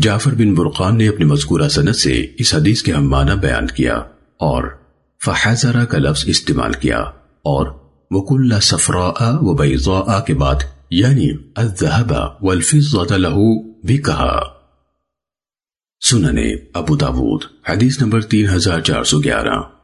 جعفر بن برقان نے اپنی مذکورہ سند سے اس حدیث کے ہم معنی بیان کیا اور فحزرہ کا لفظ استعمال کیا اور وکل صفراء و بیضاء کے بعد یعنی الذهب والفضة له بھی کہا۔ سننے ابو داود، حدیث نمبر تین ہزار چار سو گیارہ۔